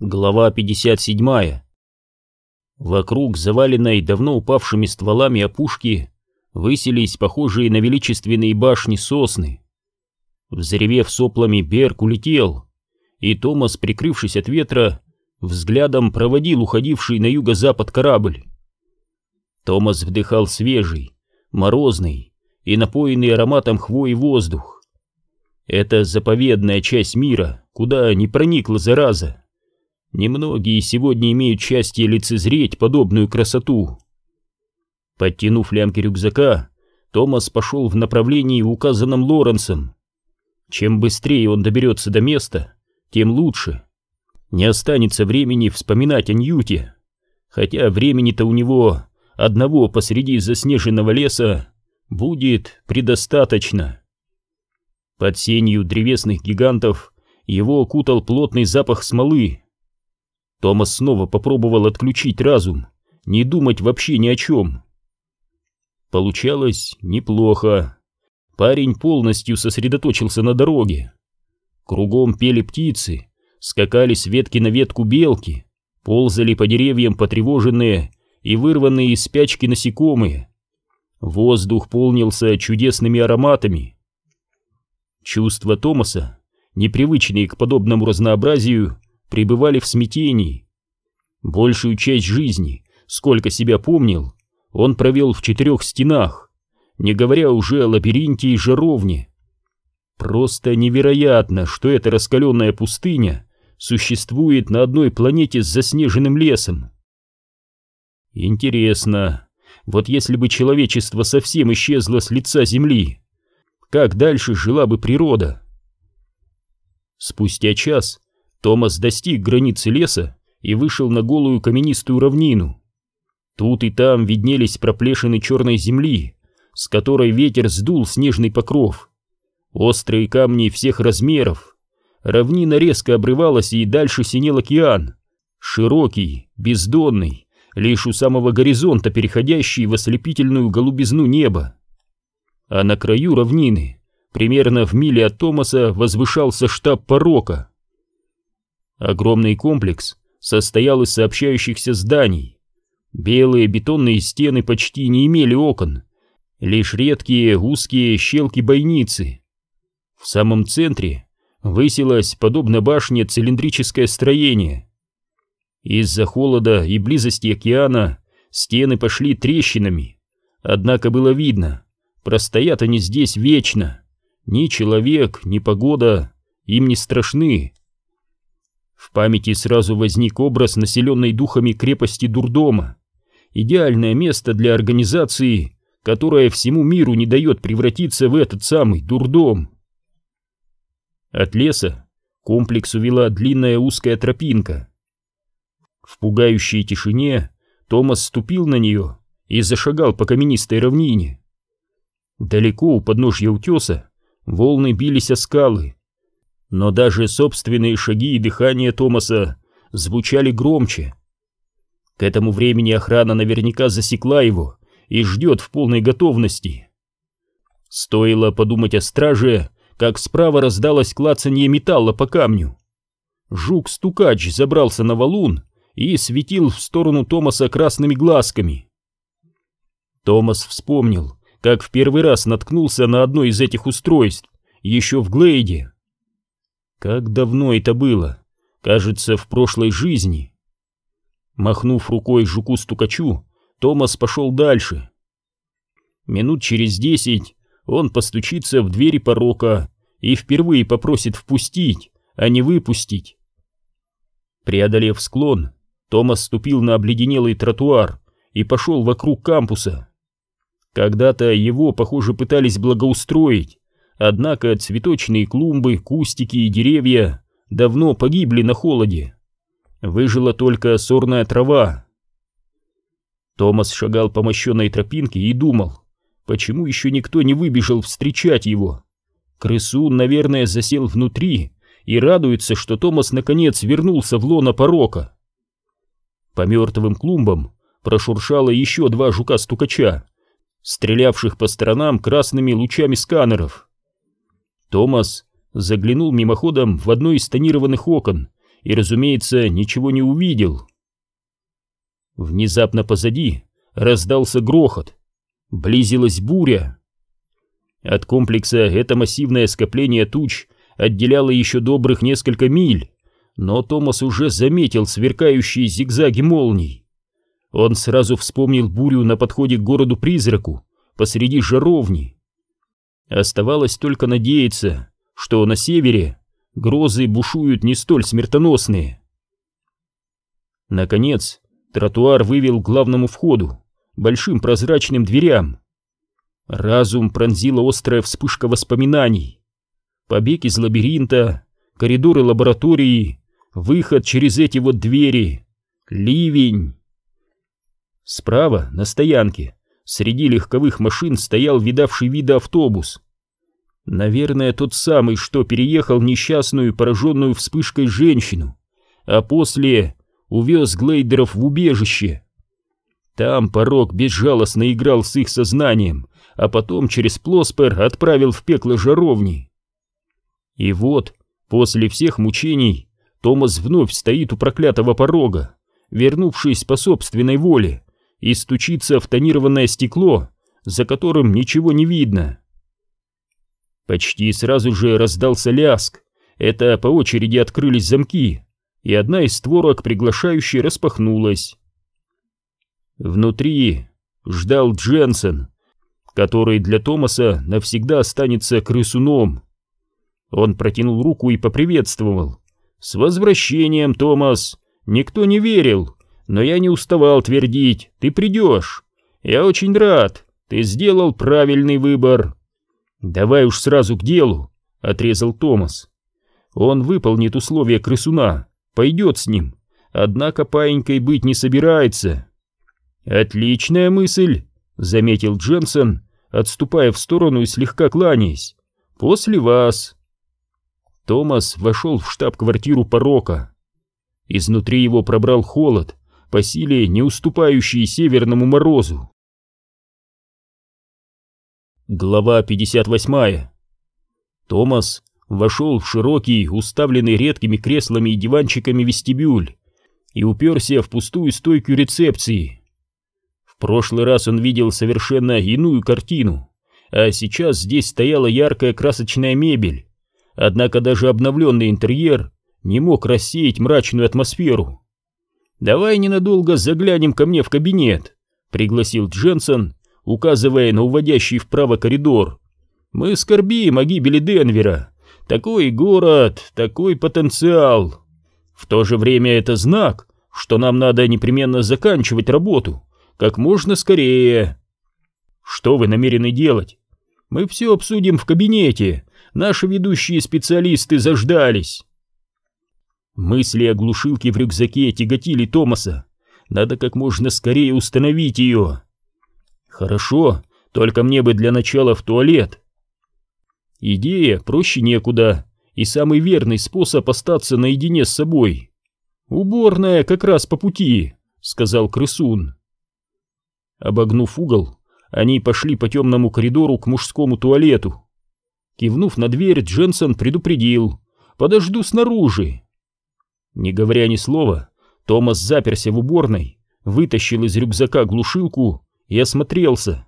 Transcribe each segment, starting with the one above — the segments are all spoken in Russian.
Глава 57. Вокруг заваленной давно упавшими стволами опушки высились похожие на величественные башни сосны. Взревев соплами, Берг улетел, и Томас, прикрывшись от ветра, взглядом проводил уходивший на юго-запад корабль. Томас вдыхал свежий, морозный и напоенный ароматом хвои воздух. Это заповедная часть мира, куда не проникла зараза. Немногие сегодня имеют счастье лицезреть подобную красоту. Подтянув лямки рюкзака, Томас пошел в направлении, указанном Лоренсом. Чем быстрее он доберется до места, тем лучше. Не останется времени вспоминать о Ньюте, хотя времени-то у него одного посреди заснеженного леса будет предостаточно. Под сенью древесных гигантов его окутал плотный запах смолы, Томас снова попробовал отключить разум, не думать вообще ни о чем. Получалось неплохо. Парень полностью сосредоточился на дороге. Кругом пели птицы, скакали с ветки на ветку белки, ползали по деревьям потревоженные и вырванные из спячки насекомые. Воздух полнился чудесными ароматами. Чувства Томаса, непривычные к подобному разнообразию, пребывали в смятении. Большую часть жизни, сколько себя помнил, он провел в четырех стенах, не говоря уже о лабиринте и жаровне. Просто невероятно, что эта раскаленная пустыня существует на одной планете с заснеженным лесом. Интересно, вот если бы человечество совсем исчезло с лица Земли, как дальше жила бы природа? Спустя час Томас достиг границы леса и вышел на голую каменистую равнину. Тут и там виднелись проплешины черной земли, с которой ветер сдул снежный покров. Острые камни всех размеров. Равнина резко обрывалась, и дальше синел океан. Широкий, бездонный, лишь у самого горизонта переходящий в ослепительную голубизну неба. А на краю равнины, примерно в миле от Томаса, возвышался штаб порока. Огромный комплекс состоял из сообщающихся зданий. Белые бетонные стены почти не имели окон, лишь редкие узкие щелки-бойницы. В самом центре высилось, подобно башне, цилиндрическое строение. Из-за холода и близости океана стены пошли трещинами, однако было видно, простоят они здесь вечно. Ни человек, ни погода им не страшны. В памяти сразу возник образ населенной духами крепости Дурдома. Идеальное место для организации, которая всему миру не дает превратиться в этот самый Дурдом. От леса комплекс увела длинная узкая тропинка. В пугающей тишине Томас ступил на нее и зашагал по каменистой равнине. Далеко у подножья утеса волны бились о скалы, но даже собственные шаги и дыхание Томаса звучали громче. К этому времени охрана наверняка засекла его и ждет в полной готовности. Стоило подумать о страже, как справа раздалось клацанье металла по камню. Жук-стукач забрался на валун и светил в сторону Томаса красными глазками. Томас вспомнил, как в первый раз наткнулся на одно из этих устройств, еще в Глейде. Как давно это было? Кажется, в прошлой жизни. Махнув рукой жуку-стукачу, Томас пошел дальше. Минут через десять он постучится в двери порока и впервые попросит впустить, а не выпустить. Преодолев склон, Томас ступил на обледенелый тротуар и пошел вокруг кампуса. Когда-то его, похоже, пытались благоустроить, Однако цветочные клумбы, кустики и деревья давно погибли на холоде. Выжила только сорная трава. Томас шагал по мощенной тропинке и думал, почему еще никто не выбежал встречать его. Крысун, наверное, засел внутри и радуется, что Томас наконец вернулся в лоно порока. По мертвым клумбам прошуршало еще два жука-стукача, стрелявших по сторонам красными лучами сканеров. Томас заглянул мимоходом в одно из тонированных окон и, разумеется, ничего не увидел. Внезапно позади раздался грохот. Близилась буря. От комплекса это массивное скопление туч отделяло еще добрых несколько миль, но Томас уже заметил сверкающие зигзаги молний. Он сразу вспомнил бурю на подходе к городу-призраку посреди жаровни. Оставалось только надеяться, что на севере грозы бушуют не столь смертоносные. Наконец, тротуар вывел к главному входу, большим прозрачным дверям. Разум пронзила острая вспышка воспоминаний. Побег из лабиринта, коридоры лаборатории, выход через эти вот двери, ливень. Справа, на стоянке, среди легковых машин стоял видавший вида автобус. Наверное, тот самый, что переехал несчастную, пораженную вспышкой женщину, а после увез глейдеров в убежище. Там порог безжалостно играл с их сознанием, а потом через Плоспер отправил в пекло жаровни. И вот, после всех мучений, Томас вновь стоит у проклятого порога, вернувшись по собственной воле, и стучится в тонированное стекло, за которым ничего не видно. Почти сразу же раздался ляск. Это по очереди открылись замки, и одна из створок приглашающей распахнулась. Внутри ждал Дженсен, который для Томаса навсегда останется крысуном. Он протянул руку и поприветствовал. «С возвращением, Томас! Никто не верил, но я не уставал твердить, ты придешь. Я очень рад, ты сделал правильный выбор. Давай уж сразу к делу, отрезал Томас. Он выполнит условия крысуна, пойдет с ним, однако паинькой быть не собирается. Отличная мысль, заметил Дженсен, отступая в сторону и слегка кланяясь. После вас. Томас вошел в штаб-квартиру порока. Изнутри его пробрал холод, по силе не уступающие северному морозу. Глава 58 Томас вошел в широкий, уставленный редкими креслами и диванчиками вестибюль и уперся в пустую стойку рецепции. В прошлый раз он видел совершенно иную картину, а сейчас здесь стояла яркая красочная мебель, однако даже обновленный интерьер не мог рассеять мрачную атмосферу. «Давай ненадолго заглянем ко мне в кабинет», — пригласил Дженсон, указывая на уводящий вправо коридор. «Мы скорбим о гибели Денвера. Такой город, такой потенциал. В то же время это знак, что нам надо непременно заканчивать работу, как можно скорее». «Что вы намерены делать?» «Мы все обсудим в кабинете. Наши ведущие специалисты заждались». Мысли о глушилке в рюкзаке тяготили Томаса. Надо как можно скорее установить ее. Хорошо, только мне бы для начала в туалет. Идея проще некуда, и самый верный способ остаться наедине с собой. Уборная как раз по пути, сказал крысун. Обогнув угол, они пошли по темному коридору к мужскому туалету. Кивнув на дверь, Дженсон предупредил. «Подожду снаружи». Не говоря ни слова, Томас заперся в уборной, вытащил из рюкзака глушилку и осмотрелся.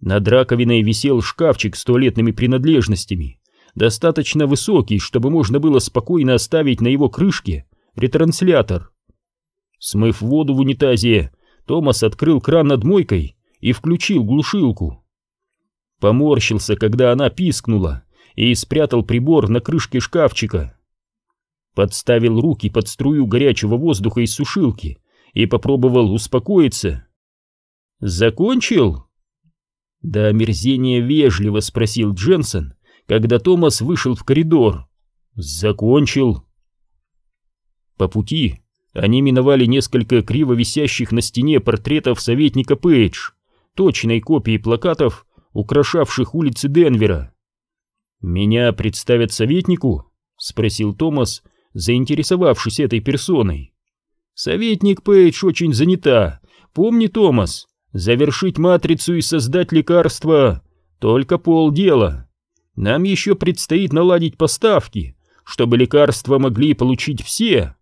Над раковиной висел шкафчик с туалетными принадлежностями, достаточно высокий, чтобы можно было спокойно оставить на его крышке ретранслятор. Смыв воду в унитазе, Томас открыл кран над мойкой и включил глушилку. Поморщился, когда она пискнула, и спрятал прибор на крышке шкафчика подставил руки под струю горячего воздуха из сушилки и попробовал успокоиться. «Закончил?» Да омерзения вежливо спросил Дженсон, когда Томас вышел в коридор. «Закончил». По пути они миновали несколько криво висящих на стене портретов советника Пейдж, точной копии плакатов, украшавших улицы Денвера. «Меня представят советнику?» — спросил Томас, заинтересовавшись этой персоной. Советник Пейдж очень занята. Помни, Томас, завершить матрицу и создать лекарство — только полдела. Нам еще предстоит наладить поставки, чтобы лекарства могли получить все.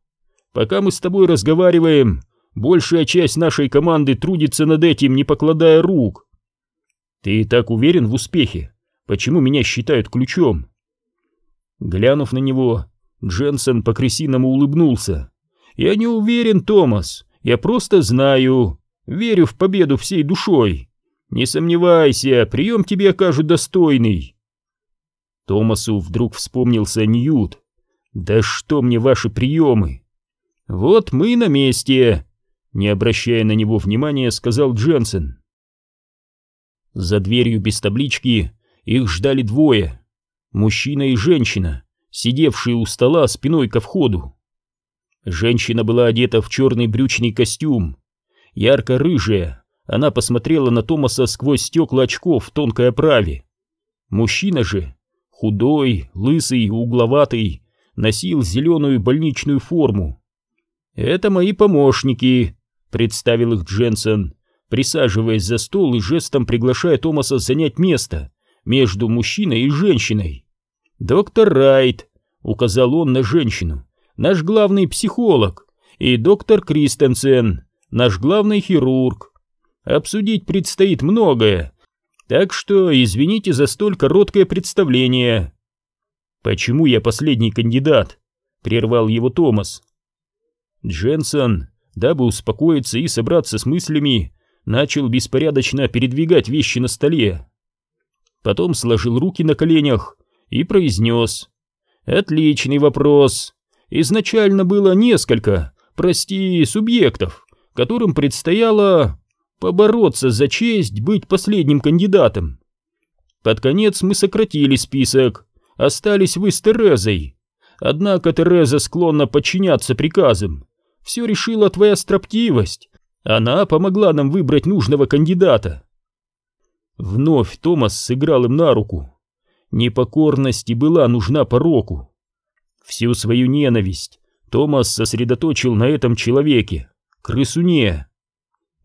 Пока мы с тобой разговариваем, большая часть нашей команды трудится над этим, не покладая рук. Ты так уверен в успехе? Почему меня считают ключом? Глянув на него, Дженсен по-крысиному улыбнулся. Я не уверен, Томас, я просто знаю, верю в победу всей душой. Не сомневайся, прием тебе окажут достойный. Томасу вдруг вспомнился Ньют. Да что мне ваши приемы? Вот мы на месте, не обращая на него внимания, сказал Дженсен. За дверью без таблички их ждали двое. Мужчина и женщина, сидевшие у стола спиной ко входу. Женщина была одета в черный брючный костюм. Ярко-рыжая, она посмотрела на Томаса сквозь стекла очков в тонкой оправе. Мужчина же, худой, лысый, угловатый, носил зеленую больничную форму. «Это мои помощники», — представил их Дженсен, присаживаясь за стол и жестом приглашая Томаса занять место между мужчиной и женщиной. «Доктор Райт», — указал он на женщину, — «наш главный психолог, и доктор Кристенсен, наш главный хирург. Обсудить предстоит многое, так что извините за столь короткое представление». «Почему я последний кандидат?» — прервал его Томас. Дженсон, дабы успокоиться и собраться с мыслями, начал беспорядочно передвигать вещи на столе. Потом сложил руки на коленях и произнес. «Отличный вопрос. Изначально было несколько, прости, субъектов, которым предстояло побороться за честь быть последним кандидатом. Под конец мы сократили список, остались вы с Терезой. Однако Тереза склонна подчиняться приказам. Все решила твоя строптивость. Она помогла нам выбрать нужного кандидата. Вновь Томас сыграл им на руку. Непокорность и была нужна пороку. Всю свою ненависть Томас сосредоточил на этом человеке, крысуне.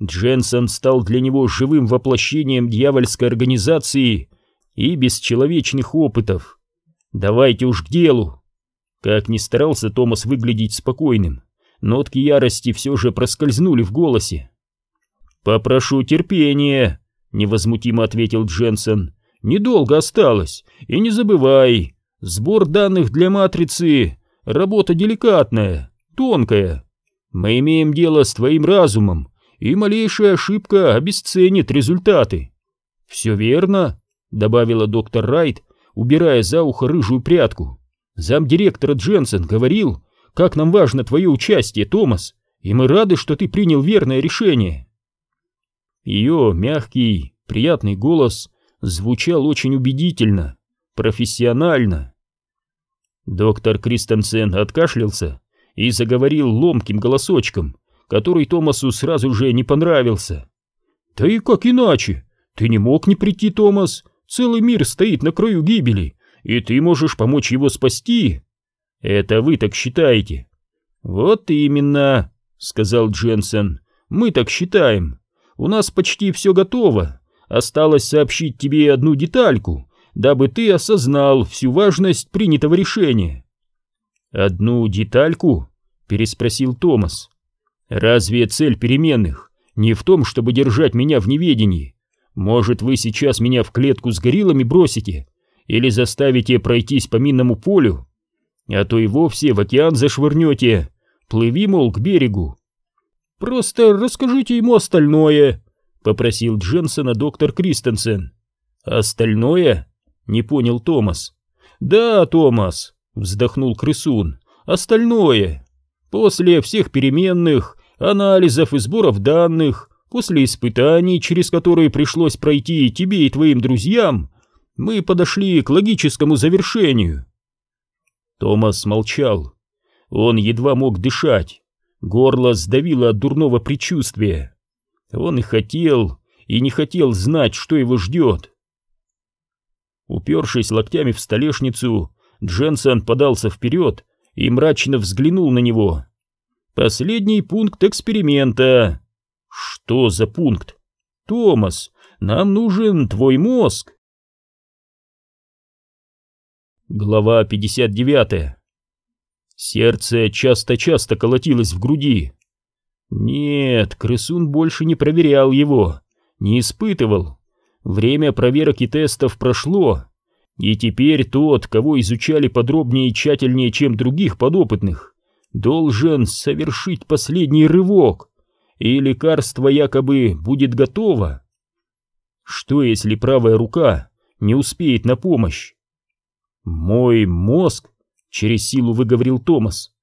Дженсон стал для него живым воплощением дьявольской организации и бесчеловечных опытов. Давайте уж к делу. Как ни старался Томас выглядеть спокойным, нотки ярости все же проскользнули в голосе. «Попрошу терпения», невозмутимо ответил Дженсен. Недолго осталось, и не забывай, сбор данных для матрицы — работа деликатная, тонкая. Мы имеем дело с твоим разумом, и малейшая ошибка обесценит результаты. Все верно, добавила доктор Райт, убирая за ухо рыжую прядку. Замдиректора Дженсен говорил, как нам важно твое участие, Томас, и мы рады, что ты принял верное решение. Ее мягкий, приятный голос звучал очень убедительно, профессионально. Доктор Кристенсен откашлялся и заговорил ломким голосочком, который Томасу сразу же не понравился. «Да и как иначе? Ты не мог не прийти, Томас. Целый мир стоит на краю гибели, и ты можешь помочь его спасти. Это вы так считаете?» «Вот именно», — сказал Дженсен. «Мы так считаем. У нас почти все готово. Осталось сообщить тебе одну детальку, дабы ты осознал всю важность принятого решения». «Одну детальку?» — переспросил Томас. «Разве цель переменных не в том, чтобы держать меня в неведении? Может, вы сейчас меня в клетку с гориллами бросите или заставите пройтись по минному полю? А то и вовсе в океан зашвырнете. Плыви, мол, к берегу. «Просто расскажите ему остальное», — попросил Дженсона доктор Кристенсен. «Остальное?» — не понял Томас. «Да, Томас», — вздохнул крысун, — «остальное. После всех переменных, анализов и сборов данных, после испытаний, через которые пришлось пройти тебе и твоим друзьям, мы подошли к логическому завершению». Томас молчал. Он едва мог дышать. Горло сдавило от дурного предчувствия. Он и хотел, и не хотел знать, что его ждет. Упершись локтями в столешницу, Дженсен подался вперед и мрачно взглянул на него. «Последний пункт эксперимента». «Что за пункт?» «Томас, нам нужен твой мозг». Глава 59 Сердце часто-часто колотилось в груди. Нет, крысун больше не проверял его, не испытывал. Время проверок и тестов прошло, и теперь тот, кого изучали подробнее и тщательнее, чем других подопытных, должен совершить последний рывок, и лекарство якобы будет готово. Что если правая рука не успеет на помощь? «Мой мозг?» — через силу выговорил Томас.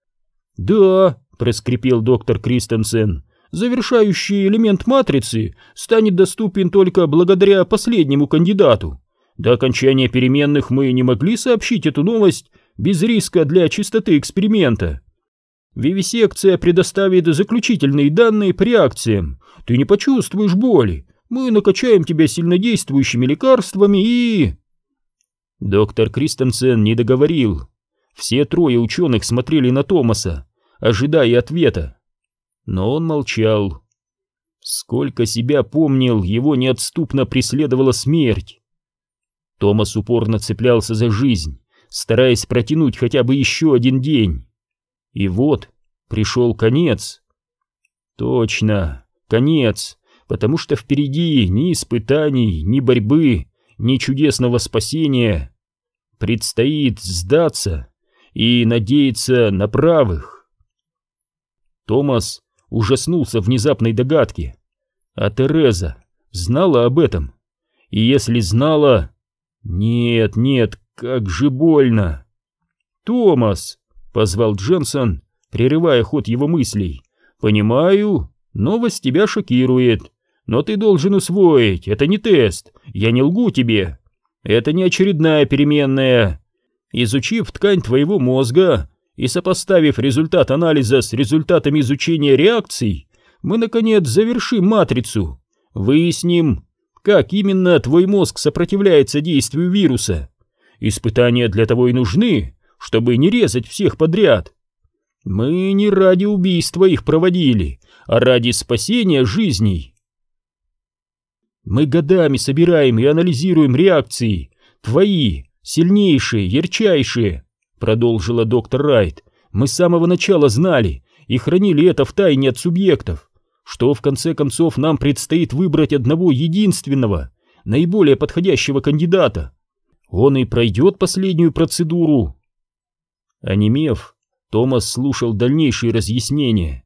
«Да», — проскрипел доктор Кристенсен, — «завершающий элемент матрицы станет доступен только благодаря последнему кандидату. До окончания переменных мы не могли сообщить эту новость без риска для чистоты эксперимента. Вивисекция предоставит заключительные данные по реакциям. Ты не почувствуешь боли. Мы накачаем тебя сильнодействующими лекарствами и...» Доктор Кристенсен не договорил. Все трое ученых смотрели на Томаса, ожидая ответа. Но он молчал. Сколько себя помнил, его неотступно преследовала смерть. Томас упорно цеплялся за жизнь, стараясь протянуть хотя бы еще один день. И вот пришел конец. Точно, конец, потому что впереди ни испытаний, ни борьбы, ни чудесного спасения. Предстоит сдаться и надеяться на правых. Томас ужаснулся внезапной догадке. А Тереза знала об этом. И если знала... Нет, нет, как же больно. «Томас!» — позвал Дженсон, прерывая ход его мыслей. «Понимаю, новость тебя шокирует, но ты должен усвоить, это не тест, я не лгу тебе. Это не очередная переменная. Изучив ткань твоего мозга и сопоставив результат анализа с результатами изучения реакций, мы, наконец, завершим матрицу, выясним, как именно твой мозг сопротивляется действию вируса. Испытания для того и нужны, чтобы не резать всех подряд. Мы не ради убийства их проводили, а ради спасения жизней. Мы годами собираем и анализируем реакции. Твои, сильнейшие, ярчайшие, продолжила доктор Райт. Мы с самого начала знали и хранили это в тайне от субъектов, что в конце концов нам предстоит выбрать одного единственного, наиболее подходящего кандидата. Он и пройдет последнюю процедуру. Онемев, Томас слушал дальнейшие разъяснения.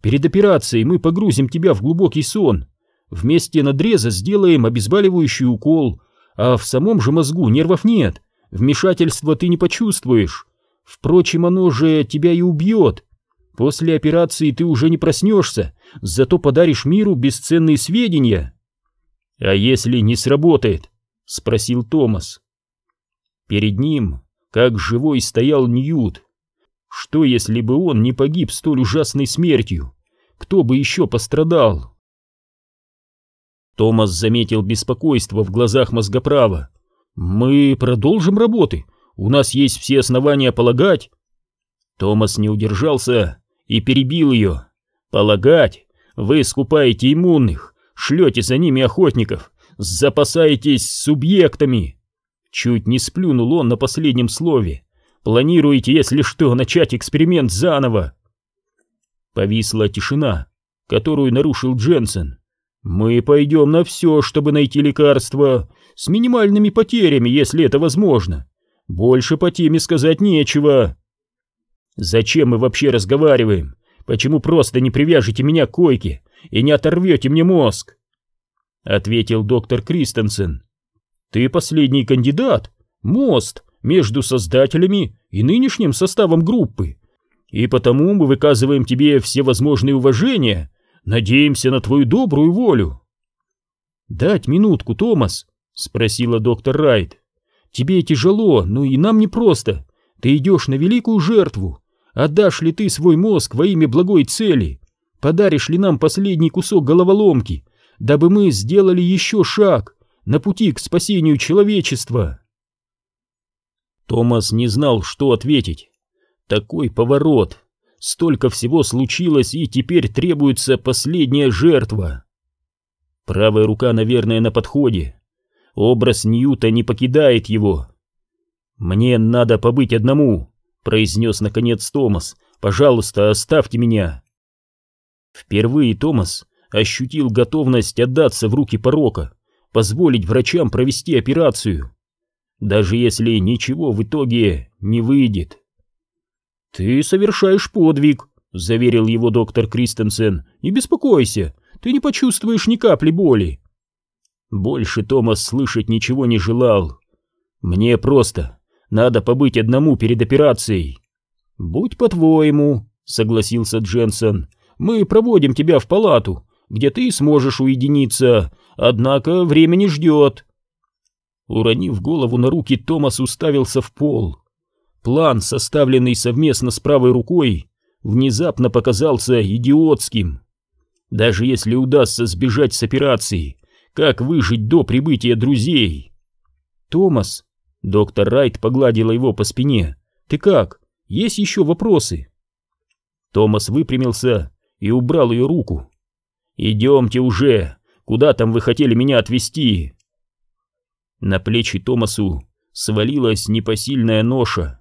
Перед операцией мы погрузим тебя в глубокий сон, Вместе надреза сделаем обезболивающий укол, а в самом же мозгу нервов нет, вмешательства ты не почувствуешь. Впрочем, оно же тебя и убьет. После операции ты уже не проснешься, зато подаришь миру бесценные сведения. А если не сработает? Спросил Томас. Перед ним, как живой, стоял Ньют. Что, если бы он не погиб столь ужасной смертью? Кто бы еще пострадал? Томас заметил беспокойство в глазах мозгоправа. «Мы продолжим работы. У нас есть все основания полагать». Томас не удержался и перебил ее. «Полагать? Вы скупаете иммунных, шлете за ними охотников, запасаетесь субъектами». Чуть не сплюнул он на последнем слове. «Планируете, если что, начать эксперимент заново?» Повисла тишина, которую нарушил Дженсен. Мы пойдем на все, чтобы найти лекарство, с минимальными потерями, если это возможно. Больше по теме сказать нечего. Зачем мы вообще разговариваем? Почему просто не привяжете меня к койке и не оторвете мне мозг? Ответил доктор Кристенсен. Ты последний кандидат, мост между создателями и нынешним составом группы. И потому мы выказываем тебе все возможные уважения Надеемся на твою добрую волю. Дать минутку, Томас, спросила доктор Райт. Тебе тяжело, но и нам непросто. Ты идешь на великую жертву. Отдашь ли ты свой мозг во имя благой цели? Подаришь ли нам последний кусок головоломки, дабы мы сделали еще шаг на пути к спасению человечества? Томас не знал, что ответить. Такой поворот Столько всего случилось, и теперь требуется последняя жертва. Правая рука, наверное, на подходе. Образ Ньюта не покидает его. «Мне надо побыть одному», — произнес наконец Томас. «Пожалуйста, оставьте меня». Впервые Томас ощутил готовность отдаться в руки порока, позволить врачам провести операцию, даже если ничего в итоге не выйдет. «Ты совершаешь подвиг», — заверил его доктор Кристенсен. «Не беспокойся, ты не почувствуешь ни капли боли». Больше Томас слышать ничего не желал. «Мне просто надо побыть одному перед операцией». «Будь по-твоему», — согласился Дженсен. «Мы проводим тебя в палату, где ты сможешь уединиться, однако время не ждет». Уронив голову на руки, Томас уставился в пол. План, составленный совместно с правой рукой, внезапно показался идиотским. Даже если удастся сбежать с операции, как выжить до прибытия друзей? Томас, доктор Райт погладила его по спине. Ты как? Есть еще вопросы? Томас выпрямился и убрал ее руку. «Идемте уже! Куда там вы хотели меня отвезти?» На плечи Томасу свалилась непосильная ноша.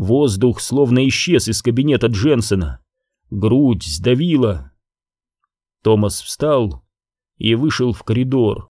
Воздух словно исчез из кабинета Дженсона. Грудь сдавила. Томас встал и вышел в коридор.